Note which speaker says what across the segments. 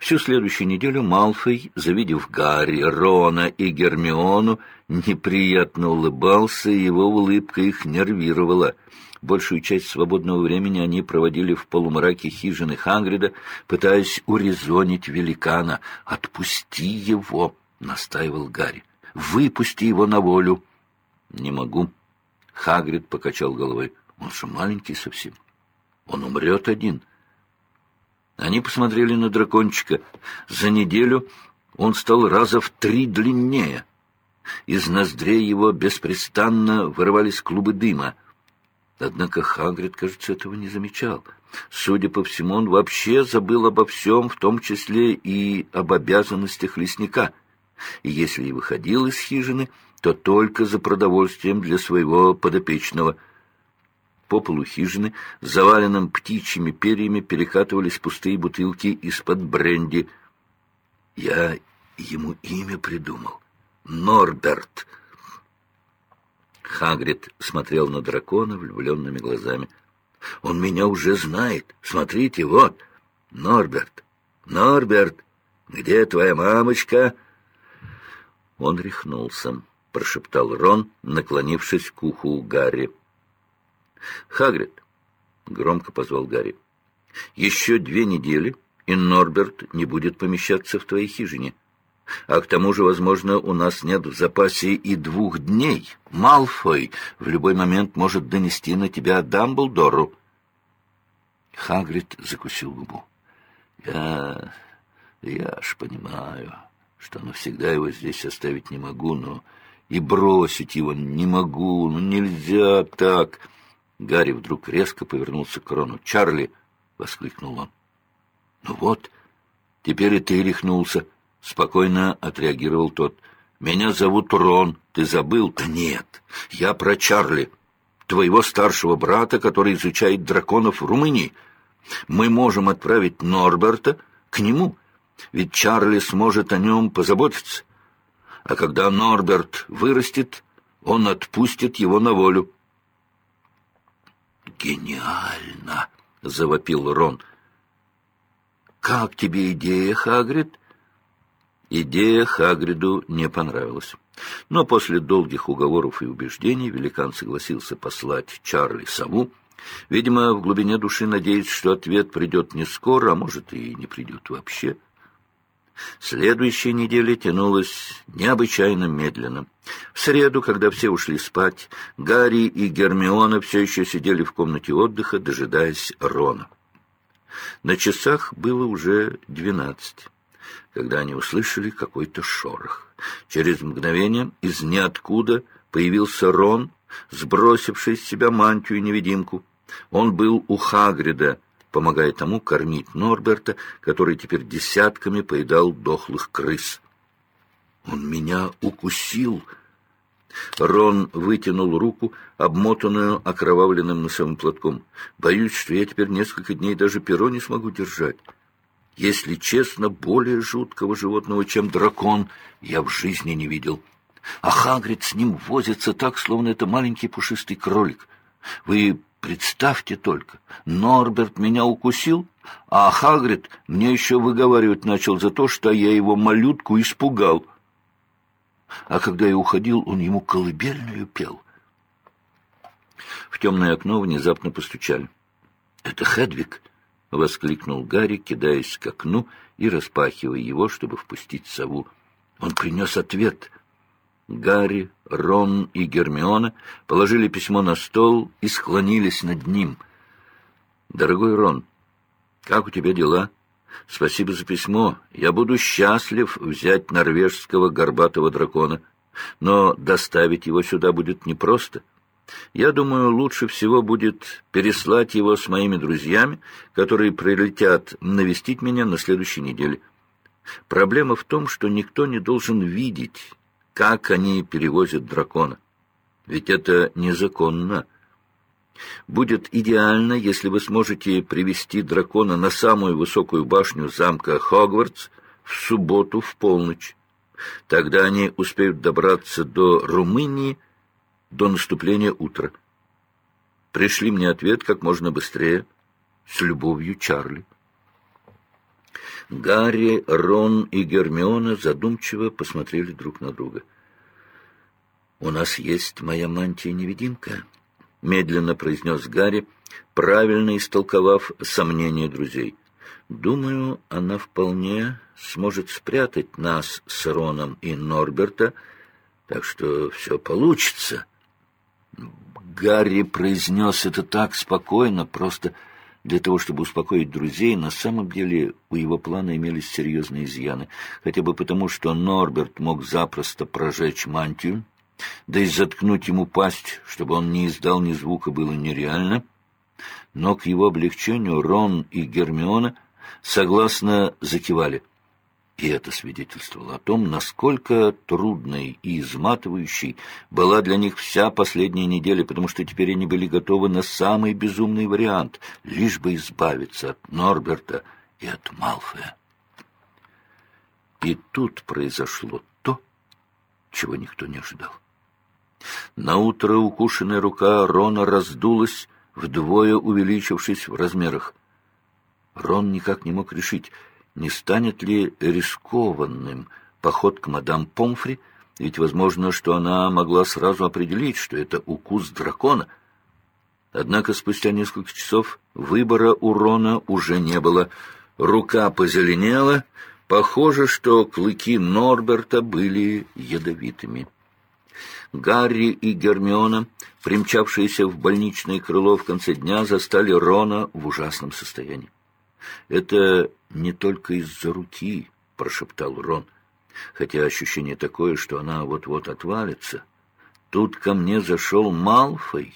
Speaker 1: Всю следующую неделю Малфой, завидев Гарри, Рона и Гермиону, неприятно улыбался, и его улыбка их нервировала. Большую часть свободного времени они проводили в полумраке хижины Хагрида, пытаясь урезонить великана. «Отпусти его!» — настаивал Гарри. «Выпусти его на волю!» «Не могу!» — Хагрид покачал головой. «Он же маленький совсем. Он умрет один». Они посмотрели на дракончика. За неделю он стал раза в три длиннее. Из ноздрей его беспрестанно вырывались клубы дыма. Однако Хагрид, кажется, этого не замечал. Судя по всему, он вообще забыл обо всем, в том числе и об обязанностях лесника. И если и выходил из хижины, то только за продовольствием для своего подопечного — по полу хижины, заваленным птичьими перьями, перекатывались пустые бутылки из-под бренди. Я ему имя придумал. Норберт. Хагрид смотрел на дракона влюбленными глазами. Он меня уже знает. Смотрите, вот. Норберт. Норберт, где твоя мамочка? Он рехнулся, прошептал Рон, наклонившись к уху Гарри. «Хагрид!» — громко позвал Гарри. «Еще две недели, и Норберт не будет помещаться в твоей хижине. А к тому же, возможно, у нас нет в запасе и двух дней. Малфой в любой момент может донести на тебя Дамблдору». Хагрид закусил губу. «Я... я ж понимаю, что навсегда его здесь оставить не могу, но и бросить его не могу, ну нельзя так». Гарри вдруг резко повернулся к Рону. «Чарли!» — воскликнул он. «Ну вот, теперь и ты рехнулся», — спокойно отреагировал тот. «Меня зовут Рон. Ты забыл?» «Да нет, я про Чарли, твоего старшего брата, который изучает драконов в Румынии. Мы можем отправить Норберта к нему, ведь Чарли сможет о нем позаботиться. А когда Норберт вырастет, он отпустит его на волю». «Гениально!» — завопил Рон. «Как тебе идея, Хагрид?» Идея Хагриду не понравилась. Но после долгих уговоров и убеждений великан согласился послать Чарли сову. Видимо, в глубине души надеется, что ответ придет не скоро, а может и не придет вообще. Следующая неделя тянулась необычайно медленно. В среду, когда все ушли спать, Гарри и Гермиона все еще сидели в комнате отдыха, дожидаясь Рона. На часах было уже двенадцать, когда они услышали какой-то шорох. Через мгновение из ниоткуда появился Рон, сбросивший с себя мантию-невидимку. Он был у Хагрида, помогая тому кормить Норберта, который теперь десятками поедал дохлых крыс. «Он меня укусил!» Рон вытянул руку, обмотанную окровавленным носовым платком. «Боюсь, что я теперь несколько дней даже перо не смогу держать. Если честно, более жуткого животного, чем дракон, я в жизни не видел. А Хагрид с ним возится так, словно это маленький пушистый кролик. Вы Представьте только, Норберт меня укусил, а Хагрид мне еще выговаривать начал за то, что я его малютку испугал. А когда я уходил, он ему колыбельную пел. В темное окно внезапно постучали. — Это Хедвиг! — воскликнул Гарри, кидаясь к окну и распахивая его, чтобы впустить сову. Он принес ответ — Гарри, Рон и Гермиона положили письмо на стол и склонились над ним. «Дорогой Рон, как у тебя дела? Спасибо за письмо. Я буду счастлив взять норвежского горбатого дракона, но доставить его сюда будет непросто. Я думаю, лучше всего будет переслать его с моими друзьями, которые прилетят навестить меня на следующей неделе. Проблема в том, что никто не должен видеть как они перевозят дракона. Ведь это незаконно. Будет идеально, если вы сможете привести дракона на самую высокую башню замка Хогвартс в субботу в полночь. Тогда они успеют добраться до Румынии до наступления утра. Пришли мне ответ как можно быстрее. С любовью, Чарли. Гарри, Рон и Гермиона задумчиво посмотрели друг на друга. «У нас есть моя мантия-невидимка», — медленно произнес Гарри, правильно истолковав сомнения друзей. «Думаю, она вполне сможет спрятать нас с Роном и Норберта, так что все получится». Гарри произнес это так спокойно, просто для того, чтобы успокоить друзей. На самом деле у его плана имелись серьезные изъяны, хотя бы потому, что Норберт мог запросто прожечь мантию, да и заткнуть ему пасть, чтобы он не издал ни звука, было нереально. Но к его облегчению Рон и Гермиона согласно закивали. И это свидетельствовало о том, насколько трудной и изматывающей была для них вся последняя неделя, потому что теперь они были готовы на самый безумный вариант, лишь бы избавиться от Норберта и от Малфоя. И тут произошло то, чего никто не ожидал. Наутро укушенная рука Рона раздулась, вдвое увеличившись в размерах. Рон никак не мог решить, не станет ли рискованным поход к мадам Помфри, ведь возможно, что она могла сразу определить, что это укус дракона. Однако спустя несколько часов выбора у Рона уже не было. Рука позеленела, похоже, что клыки Норберта были ядовитыми. Гарри и Гермиона, примчавшиеся в больничное крыло в конце дня, застали Рона в ужасном состоянии. «Это не только из-за руки», — прошептал Рон, хотя ощущение такое, что она вот-вот отвалится. «Тут ко мне зашел Малфой».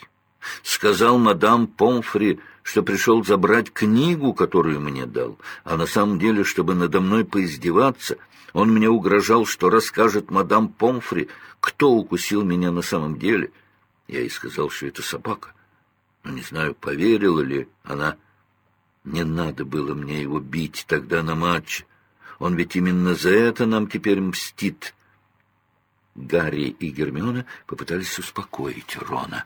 Speaker 1: Сказал мадам Помфри, что пришел забрать книгу, которую мне дал, а на самом деле, чтобы надо мной поиздеваться, он мне угрожал, что расскажет мадам Помфри, кто укусил меня на самом деле. Я ей сказал, что это собака. Но не знаю, поверила ли она. Не надо было мне его бить тогда на матче. Он ведь именно за это нам теперь мстит. Гарри и Гермиона попытались успокоить Рона.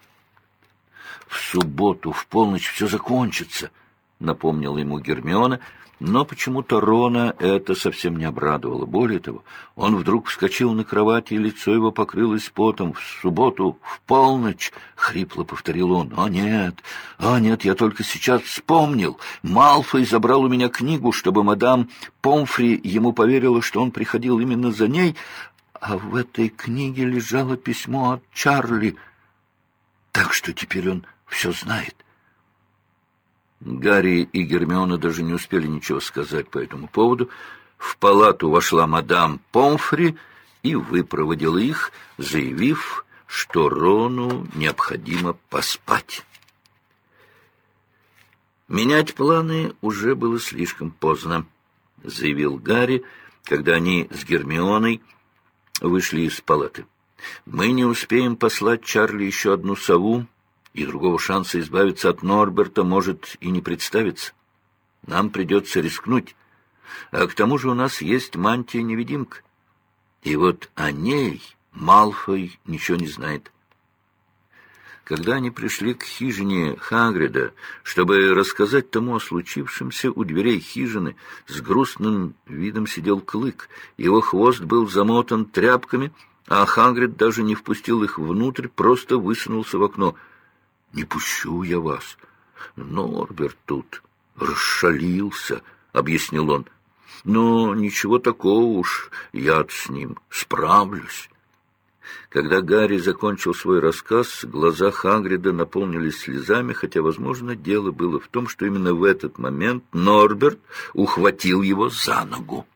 Speaker 1: «В субботу в полночь все закончится», — напомнила ему Гермиона, но почему-то Рона это совсем не обрадовало. Более того, он вдруг вскочил на кровати, и лицо его покрылось потом. «В субботу, в полночь!» — хрипло повторил он. «А нет, а нет, я только сейчас вспомнил. Малфой забрал у меня книгу, чтобы мадам Помфри ему поверила, что он приходил именно за ней, а в этой книге лежало письмо от Чарли. Так что теперь он все знает». Гарри и Гермиона даже не успели ничего сказать по этому поводу. В палату вошла мадам Помфри и выпроводила их, заявив, что Рону необходимо поспать. «Менять планы уже было слишком поздно», — заявил Гарри, когда они с Гермионой вышли из палаты. «Мы не успеем послать Чарли еще одну сову, и другого шанса избавиться от Норберта может и не представиться. Нам придется рискнуть. А к тому же у нас есть мантия-невидимка. И вот о ней Малфой ничего не знает. Когда они пришли к хижине Хагрида, чтобы рассказать тому о случившемся, у дверей хижины с грустным видом сидел Клык. Его хвост был замотан тряпками, а Хагрид даже не впустил их внутрь, просто высунулся в окно — не пущу я вас. Норберт тут расшалился, — объяснил он. Но ничего такого уж, я с ним справлюсь. Когда Гарри закончил свой рассказ, глаза Хагрида наполнились слезами, хотя, возможно, дело было в том, что именно в этот момент Норберт ухватил его за ногу.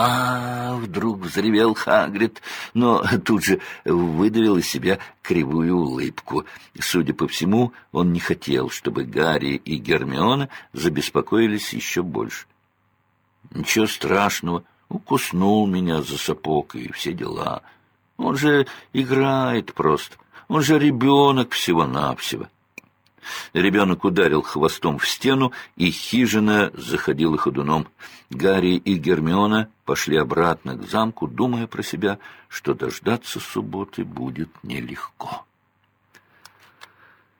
Speaker 1: А, вдруг взревел Хагрид, но тут же выдавил из себя кривую улыбку. Судя по всему, он не хотел, чтобы Гарри и Гермиона забеспокоились еще больше. Ничего страшного, укуснул меня за сапог и все дела. Он же играет просто, он же ребенок всего-навсего. Ребенок ударил хвостом в стену, и хижина заходила ходуном. Гарри и Гермиона пошли обратно к замку, думая про себя, что дождаться субботы будет нелегко.